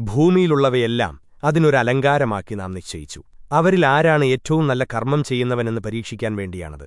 ഭൂമിയിലുള്ളവയെല്ലാം അതിനൊരലങ്കാരമാക്കി നാം നിശ്ചയിച്ചു. അവരിൽ ആരാണ് ഏറ്റവും നല്ല കർമ്മം ചെയ്യുന്നവനെന്ന് പരീക്ഷിക്കാൻ വേണ്ടിയാണത്.